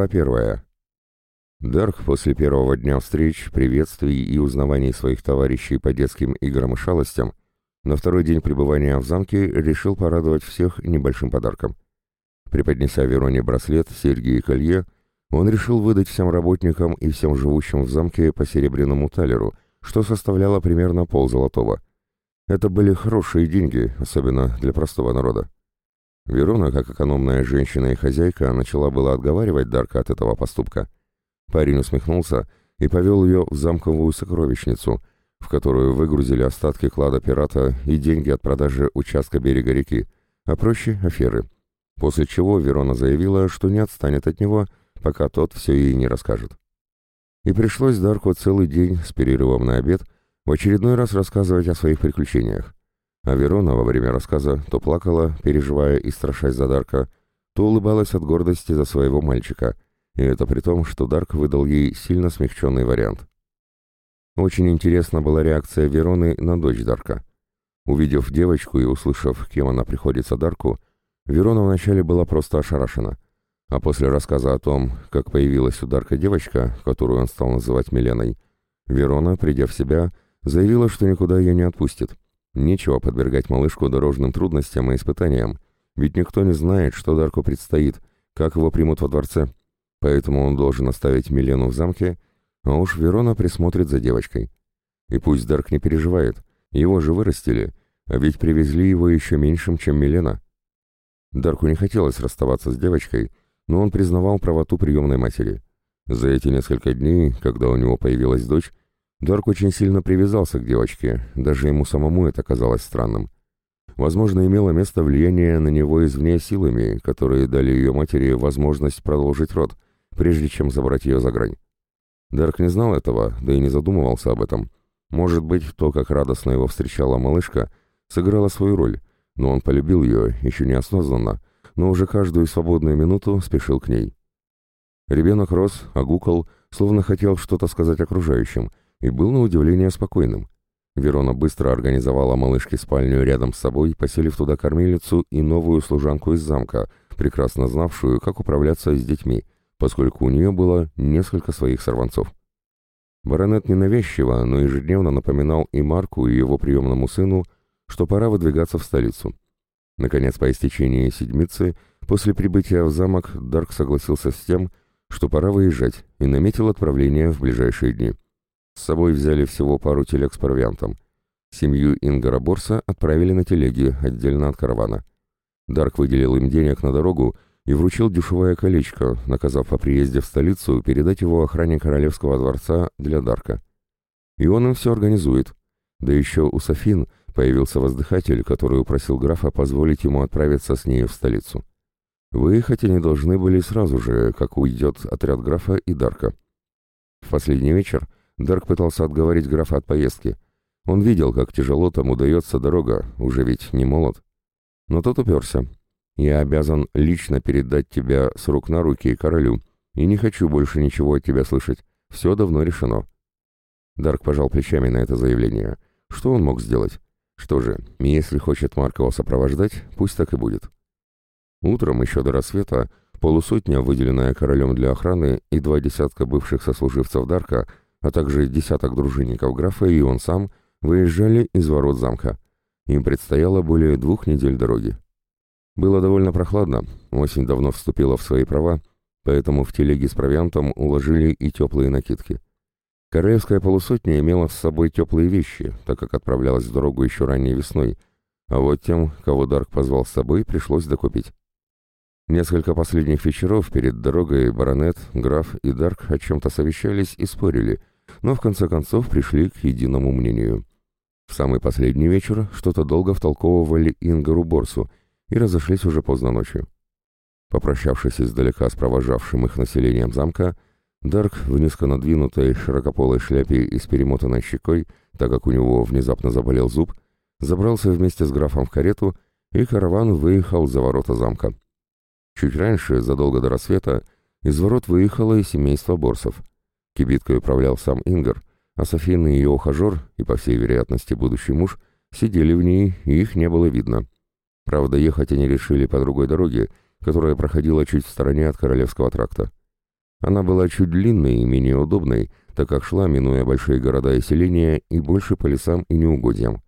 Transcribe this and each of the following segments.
Глава первая. Дарк после первого дня встреч, приветствий и узнаваний своих товарищей по детским играм и шалостям на второй день пребывания в замке решил порадовать всех небольшим подарком. Преподнеся Вероне браслет, серьги и колье, он решил выдать всем работникам и всем живущим в замке по серебряному талеру, что составляло примерно пол золотого. Это были хорошие деньги, особенно для простого народа. Верона, как экономная женщина и хозяйка, начала было отговаривать Дарка от этого поступка. Парень усмехнулся и повел ее в замковую сокровищницу, в которую выгрузили остатки клада пирата и деньги от продажи участка берега реки, а проще — аферы. После чего Верона заявила, что не отстанет от него, пока тот все ей не расскажет. И пришлось Дарку целый день с перерывом на обед в очередной раз рассказывать о своих приключениях. А Верона во время рассказа то плакала, переживая и страшась за Дарка, то улыбалась от гордости за своего мальчика, и это при том, что Дарк выдал ей сильно смягченный вариант. Очень интересна была реакция Вероны на дочь Дарка. Увидев девочку и услышав, кем она приходится Дарку, Верона вначале была просто ошарашена, а после рассказа о том, как появилась у Дарка девочка, которую он стал называть Миленой, Верона, придя в себя, заявила, что никуда ее не отпустит, Нечего подвергать малышку дорожным трудностям и испытаниям, ведь никто не знает, что Дарку предстоит, как его примут во дворце. Поэтому он должен оставить Милену в замке, а уж Верона присмотрит за девочкой. И пусть Дарк не переживает, его же вырастили, а ведь привезли его еще меньшим, чем Милена. Дарку не хотелось расставаться с девочкой, но он признавал правоту приемной матери. За эти несколько дней, когда у него появилась дочь, Дарк очень сильно привязался к девочке, даже ему самому это казалось странным. Возможно, имело место влияние на него извне силами, которые дали ее матери возможность продолжить род, прежде чем забрать ее за грань. Дарк не знал этого, да и не задумывался об этом. Может быть, то, как радостно его встречала малышка, сыграло свою роль, но он полюбил ее еще неосознанно, но уже каждую свободную минуту спешил к ней. Ребенок рос, огукал, словно хотел что-то сказать окружающим, и был на удивление спокойным. Верона быстро организовала малышке спальню рядом с собой, поселив туда кормилицу и новую служанку из замка, прекрасно знавшую, как управляться с детьми, поскольку у нее было несколько своих сорванцов. Баронет ненавязчиво, но ежедневно напоминал и Марку, и его приемному сыну, что пора выдвигаться в столицу. Наконец, по истечении седмицы, после прибытия в замок, Дарк согласился с тем, что пора выезжать, и наметил отправление в ближайшие дни. С собой взяли всего пару телег с провиантом. Семью Ингара Борса отправили на телеги, отдельно от каравана. Дарк выделил им денег на дорогу и вручил дешевое колечко, наказав по приезде в столицу передать его охране королевского дворца для Дарка. И он им все организует. Да еще у Софин появился воздыхатель, который упросил графа позволить ему отправиться с ней в столицу. Выехать они должны были сразу же, как уйдет отряд графа и Дарка. В последний вечер Дарк пытался отговорить графа от поездки. Он видел, как тяжело там удается дорога, уже ведь не молод. Но тот уперся. «Я обязан лично передать тебя с рук на руки королю, и не хочу больше ничего от тебя слышать. Все давно решено». Дарк пожал плечами на это заявление. Что он мог сделать? Что же, если хочет Маркова сопровождать, пусть так и будет. Утром, еще до рассвета, полусотня, выделенная королем для охраны, и два десятка бывших сослуживцев Дарка — а также десяток дружинников графа и он сам выезжали из ворот замка. Им предстояло более двух недель дороги. Было довольно прохладно, осень давно вступила в свои права, поэтому в телеге с провиантом уложили и теплые накидки. Королевская полусотня имела с собой теплые вещи, так как отправлялась в дорогу еще ранней весной, а вот тем, кого Дарк позвал с собой, пришлось докупить. Несколько последних вечеров перед дорогой баронет, граф и Дарк о чем-то совещались и спорили, но в конце концов пришли к единому мнению. В самый последний вечер что-то долго втолковывали Ингару Борсу и разошлись уже поздно ночью. Попрощавшись издалека с провожавшим их населением замка, Дарк в низко надвинутой широкополой шляпе и с перемотанной щекой, так как у него внезапно заболел зуб, забрался вместе с графом в карету, и караван выехал за ворота замка. Чуть раньше, задолго до рассвета, из ворот выехало и семейство Борсов. Кибиткой управлял сам Ингар, а Софина и ее ухажер, и, по всей вероятности, будущий муж, сидели в ней, и их не было видно. Правда, ехать они решили по другой дороге, которая проходила чуть в стороне от Королевского тракта. Она была чуть длинной и менее удобной, так как шла, минуя большие города и селения, и больше по лесам и неугодьям.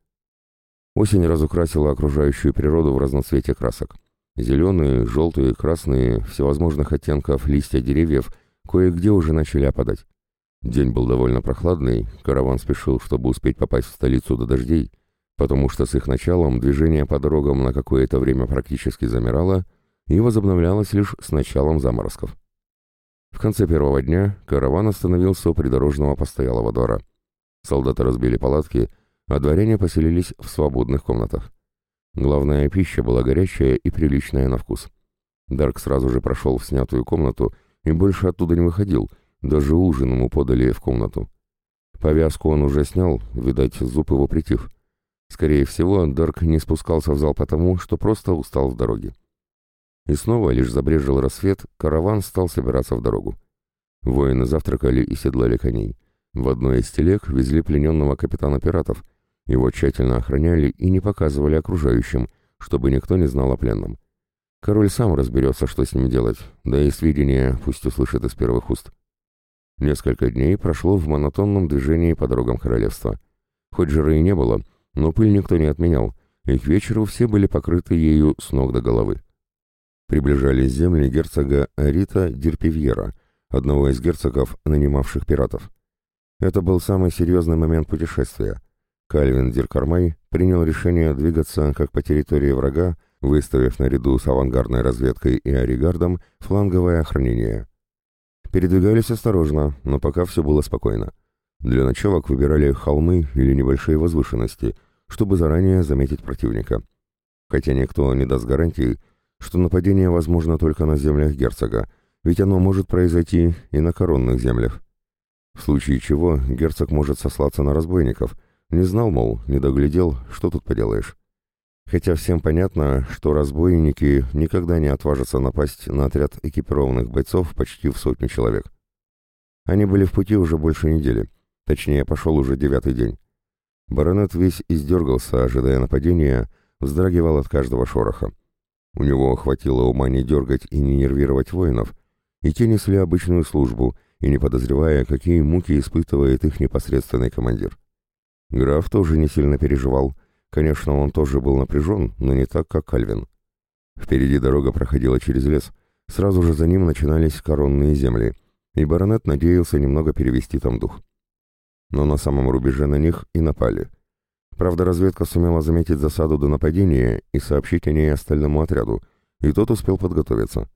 Осень разукрасила окружающую природу в разноцвете красок. Зеленые, желтые, красные, всевозможных оттенков листья деревьев кое-где уже начали опадать. День был довольно прохладный, караван спешил, чтобы успеть попасть в столицу до дождей, потому что с их началом движение по дорогам на какое-то время практически замирало и возобновлялось лишь с началом заморозков. В конце первого дня караван остановился у придорожного постоялого двора. Солдаты разбили палатки, а дворяне поселились в свободных комнатах. Главная пища была горячая и приличная на вкус. Дарк сразу же прошел в снятую комнату и больше оттуда не выходил, даже ужин ему подали в комнату. Повязку он уже снял, видать, зуб его притих. Скорее всего, Дарк не спускался в зал потому, что просто устал в дороге. И снова, лишь забрежил рассвет, караван стал собираться в дорогу. Воины завтракали и седлали коней. В одной из телег везли плененного капитана пиратов. Его тщательно охраняли и не показывали окружающим, чтобы никто не знал о пленном. Король сам разберется, что с ним делать, да и сведения пусть услышит из первых уст. Несколько дней прошло в монотонном движении по дорогам королевства. Хоть жары и не было, но пыль никто не отменял, и к вечеру все были покрыты ею с ног до головы приближались земли герцога Арита Дерпивьера, одного из герцогов, нанимавших пиратов. Это был самый серьезный момент путешествия. Кальвин Диркармай принял решение двигаться как по территории врага, выставив наряду с авангардной разведкой и оригардом фланговое охранение. Передвигались осторожно, но пока все было спокойно. Для ночевок выбирали холмы или небольшие возвышенности, чтобы заранее заметить противника. Хотя никто не даст гарантии, что нападение возможно только на землях герцога, ведь оно может произойти и на коронных землях. В случае чего герцог может сослаться на разбойников. Не знал, мол, не доглядел, что тут поделаешь. Хотя всем понятно, что разбойники никогда не отважатся напасть на отряд экипированных бойцов почти в сотню человек. Они были в пути уже больше недели, точнее, пошел уже девятый день. Баронет весь издергался, ожидая нападения, вздрагивал от каждого шороха. У него хватило ума не дергать и не нервировать воинов, и те несли обычную службу, и не подозревая, какие муки испытывает их непосредственный командир. Граф тоже не сильно переживал. Конечно, он тоже был напряжен, но не так, как Кальвин. Впереди дорога проходила через лес, сразу же за ним начинались коронные земли, и баронет надеялся немного перевести там дух. Но на самом рубеже на них и напали — Правда, разведка сумела заметить засаду до нападения и сообщить о ней остальному отряду, и тот успел подготовиться.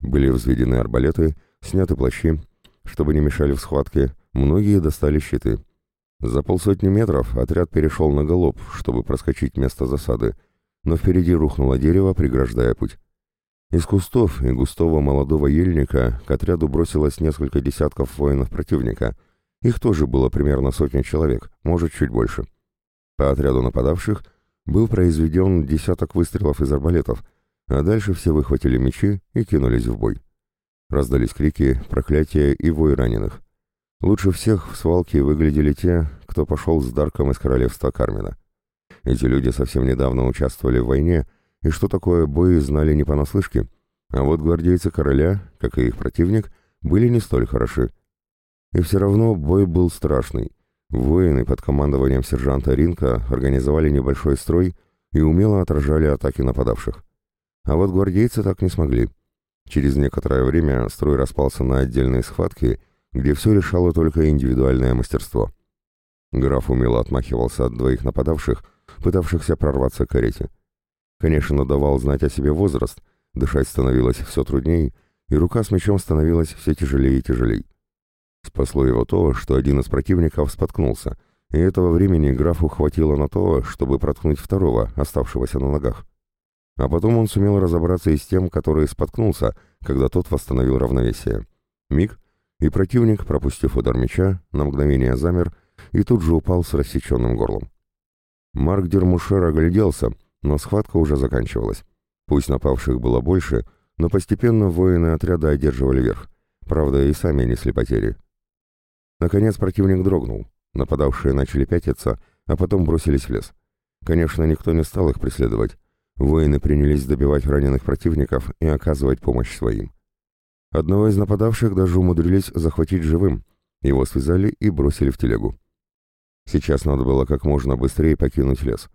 Были взведены арбалеты, сняты плащи, чтобы не мешали в схватке, многие достали щиты. За полсотни метров отряд перешел на галоп, чтобы проскочить место засады, но впереди рухнуло дерево, преграждая путь. Из кустов и густого молодого ельника к отряду бросилось несколько десятков воинов противника. Их тоже было примерно сотня человек, может, чуть больше. По отряду нападавших был произведен десяток выстрелов из арбалетов, а дальше все выхватили мечи и кинулись в бой. Раздались крики, проклятия и вой раненых. Лучше всех в свалке выглядели те, кто пошел с Дарком из королевства Кармина. Эти люди совсем недавно участвовали в войне, и что такое бой знали не понаслышке, а вот гвардейцы короля, как и их противник, были не столь хороши. И все равно бой был страшный — Воины под командованием сержанта Ринка организовали небольшой строй и умело отражали атаки нападавших. А вот гвардейцы так не смогли. Через некоторое время строй распался на отдельные схватки, где все решало только индивидуальное мастерство. Граф умело отмахивался от двоих нападавших, пытавшихся прорваться к карете. Конечно, давал знать о себе возраст, дышать становилось все трудней, и рука с мечом становилась все тяжелее и тяжелее. Спасло его то, что один из противников споткнулся, и этого времени графу хватило на то, чтобы проткнуть второго, оставшегося на ногах. А потом он сумел разобраться и с тем, который споткнулся, когда тот восстановил равновесие. Миг, и противник, пропустив удар меча, на мгновение замер и тут же упал с рассеченным горлом. Марк Дермушер огляделся, но схватка уже заканчивалась. Пусть напавших было больше, но постепенно воины отряда одерживали верх. Правда, и сами несли потери. Наконец противник дрогнул. Нападавшие начали пятиться, а потом бросились в лес. Конечно, никто не стал их преследовать. Воины принялись добивать раненых противников и оказывать помощь своим. Одного из нападавших даже умудрились захватить живым. Его связали и бросили в телегу. Сейчас надо было как можно быстрее покинуть лес.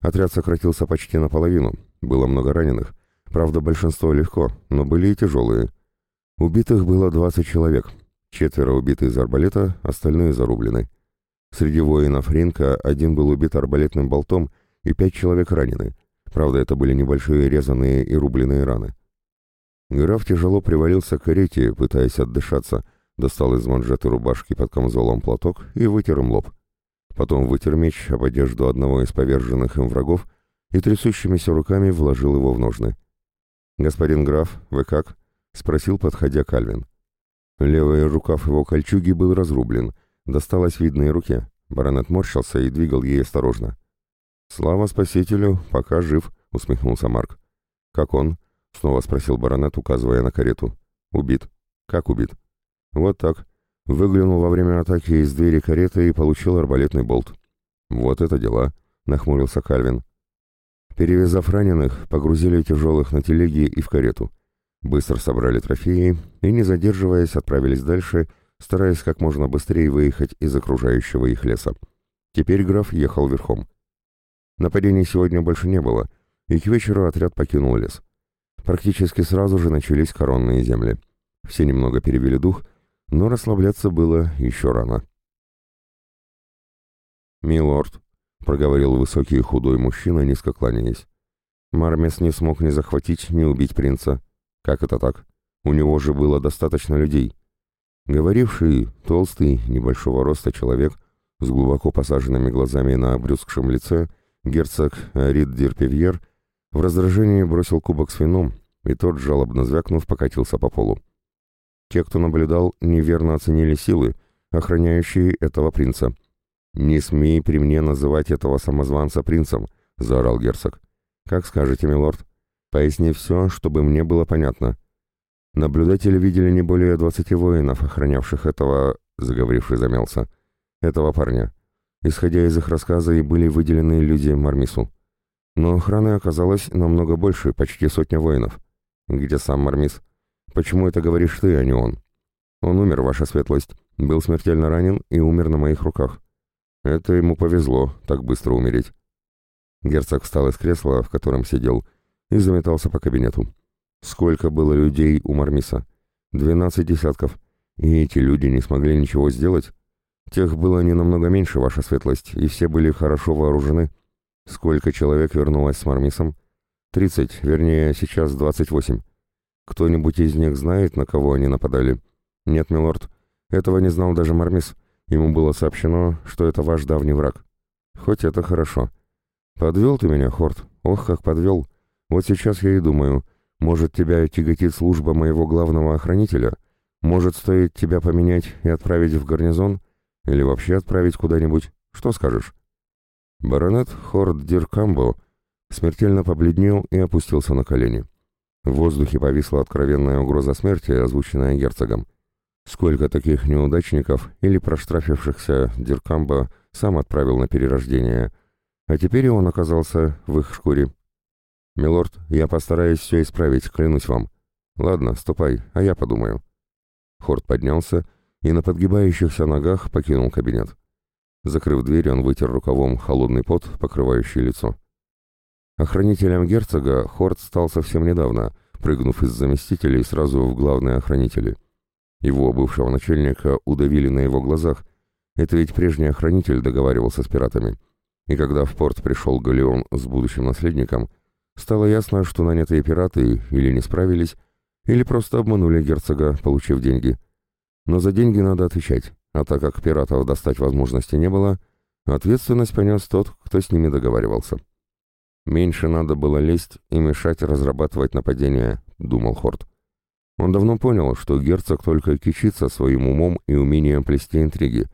Отряд сократился почти наполовину, было много раненых. Правда, большинство легко, но были и тяжелые. Убитых было 20 человек. Четверо убиты из арбалета, остальные зарублены. Среди воинов Ринка один был убит арбалетным болтом, и пять человек ранены. Правда, это были небольшие резаные и рубленые раны. Граф тяжело привалился к карете, пытаясь отдышаться, достал из манжеты рубашки под камзолом платок и вытер им лоб. Потом вытер меч об одежду одного из поверженных им врагов и трясущимися руками вложил его в ножны. «Господин граф, вы как?» — спросил, подходя Кальвин. Левый рукав его кольчуги был разрублен, досталось видной руке. Баронет морщился и двигал ей осторожно. «Слава спасителю, пока жив», — усмехнулся Марк. «Как он?» — снова спросил баронет, указывая на карету. «Убит». «Как убит?» «Вот так. Выглянул во время атаки из двери кареты и получил арбалетный болт». «Вот это дела», — нахмурился Кальвин. Перевязав раненых, погрузили тяжелых на телеги и в карету. Быстро собрали трофеи и, не задерживаясь, отправились дальше, стараясь как можно быстрее выехать из окружающего их леса. Теперь граф ехал верхом. Нападений сегодня больше не было, и к вечеру отряд покинул лес. Практически сразу же начались коронные земли. Все немного перевели дух, но расслабляться было еще рано. «Милорд», — проговорил высокий и худой мужчина, низко кланяясь, — «Мармес не смог ни захватить, ни убить принца. Как это так? У него же было достаточно людей». Говоривший, толстый, небольшого роста человек, с глубоко посаженными глазами на обрюзгшем лице, герцог Рид Дирпевьер, в раздражении бросил кубок с вином, и тот, жалобно звякнув, покатился по полу. Те, кто наблюдал, неверно оценили силы, охраняющие этого принца. «Не смей при мне называть этого самозванца принцем», — заорал герцог. «Как скажете, милорд. Поясни все, чтобы мне было понятно». Наблюдатели видели не более двадцати воинов, охранявших этого, заговоривший замялся, этого парня. Исходя из их рассказа, и были выделены люди Мармису. Но охраны оказалось намного больше, почти сотня воинов. Где сам Мармис? Почему это говоришь ты, а не он? Он умер, ваша светлость, был смертельно ранен и умер на моих руках. Это ему повезло, так быстро умереть. Герцог встал из кресла, в котором сидел, и заметался по кабинету. Сколько было людей у Мармиса? Двенадцать десятков. И эти люди не смогли ничего сделать? Тех было не намного меньше, ваша светлость, и все были хорошо вооружены. Сколько человек вернулось с Мармисом? Тридцать, вернее, сейчас двадцать восемь. Кто-нибудь из них знает, на кого они нападали? Нет, милорд. Этого не знал даже Мармис. Ему было сообщено, что это ваш давний враг. Хоть это хорошо. Подвел ты меня, Хорт. Ох, как подвел. Вот сейчас я и думаю, может, тебя тяготит служба моего главного охранителя? Может, стоит тебя поменять и отправить в гарнизон? Или вообще отправить куда-нибудь? Что скажешь?» Баронет Хорд Диркамбо смертельно побледнел и опустился на колени. В воздухе повисла откровенная угроза смерти, озвученная герцогом. Сколько таких неудачников или проштрафившихся Диркамбо сам отправил на перерождение, а теперь он оказался в их шкуре. «Милорд, я постараюсь все исправить, клянусь вам. Ладно, ступай, а я подумаю». Хорд поднялся и на подгибающихся ногах покинул кабинет. Закрыв дверь, он вытер рукавом холодный пот, покрывающий лицо. Охранителем герцога Хорд стал совсем недавно, прыгнув из заместителей сразу в главные охранители. Его бывшего начальника удавили на его глазах. Это ведь прежний охранитель договаривался с пиратами. И когда в порт пришел Галеон с будущим наследником, Стало ясно, что нанятые пираты или не справились, или просто обманули герцога, получив деньги. Но за деньги надо отвечать, а так как пиратов достать возможности не было, ответственность понес тот, кто с ними договаривался. «Меньше надо было лезть и мешать разрабатывать нападение», — думал Хорт. Он давно понял, что герцог только кичится своим умом и умением плести интриги,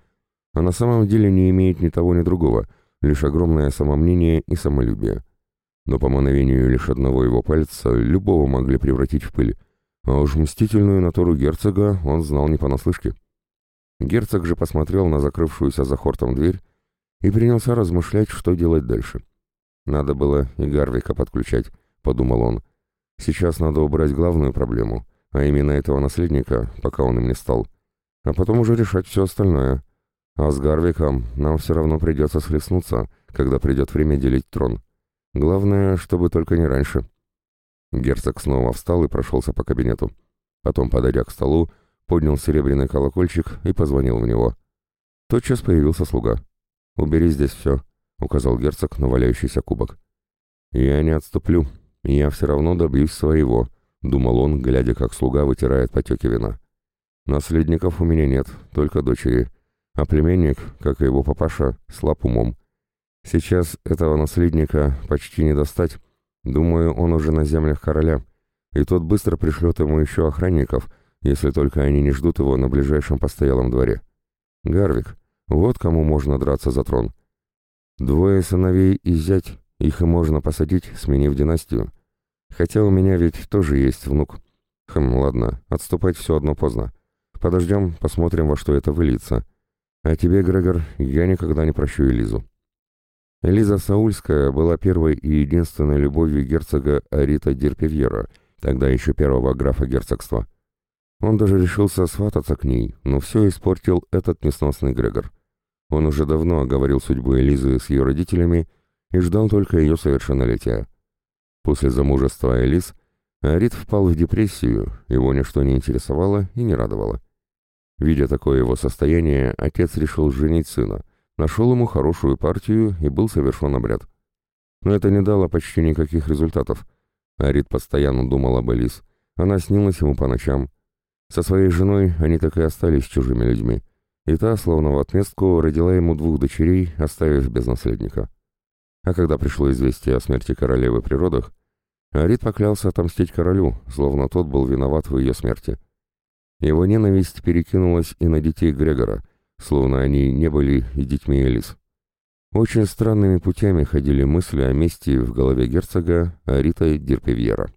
а на самом деле не имеет ни того, ни другого, лишь огромное самомнение и самолюбие но по мановению лишь одного его пальца любого могли превратить в пыль, а уж мстительную натуру герцога он знал не понаслышке. Герцог же посмотрел на закрывшуюся за хортом дверь и принялся размышлять, что делать дальше. «Надо было и Гарвика подключать», — подумал он. «Сейчас надо убрать главную проблему, а именно этого наследника, пока он им не стал, а потом уже решать все остальное. А с Гарвиком нам все равно придется схлестнуться, когда придет время делить трон. Главное, чтобы только не раньше. Герцог снова встал и прошелся по кабинету. Потом, подойдя к столу, поднял серебряный колокольчик и позвонил в него. Тотчас появился слуга. «Убери здесь все», — указал герцог на валяющийся кубок. «Я не отступлю, я все равно добьюсь своего», — думал он, глядя, как слуга вытирает потеки вина. «Наследников у меня нет, только дочери, а племенник, как и его папаша, слаб умом. Сейчас этого наследника почти не достать, думаю, он уже на землях короля, и тот быстро пришлет ему еще охранников, если только они не ждут его на ближайшем постоялом дворе. Гарвик, вот кому можно драться за трон. Двое сыновей и зять, их и можно посадить, сменив династию. Хотя у меня ведь тоже есть внук. Хм, ладно, отступать все одно поздно. Подождем, посмотрим, во что это выльется. А тебе, Грегор, я никогда не прощу Элизу. Элиза Саульская была первой и единственной любовью герцога Арита Дерпевьера, тогда еще первого графа герцогства. Он даже решился свататься к ней, но все испортил этот несносный Грегор. Он уже давно оговорил судьбу Элизы с ее родителями и ждал только ее совершеннолетия. После замужества Элиз Арит впал в депрессию, его ничто не интересовало и не радовало. Видя такое его состояние, отец решил женить сына, нашел ему хорошую партию и был совершен обряд. Но это не дало почти никаких результатов. Арит постоянно думал об Элис, она снилась ему по ночам, со своей женой они так и остались чужими людьми, и та, словно в отместку, родила ему двух дочерей, оставив без наследника. А когда пришло известие о смерти королевы при родах, Арит поклялся отомстить королю, словно тот был виноват в ее смерти. Его ненависть перекинулась и на детей Грегора, словно они не были и детьми Элис. Очень странными путями ходили мысли о мести в голове герцога Арита Дирпевьера.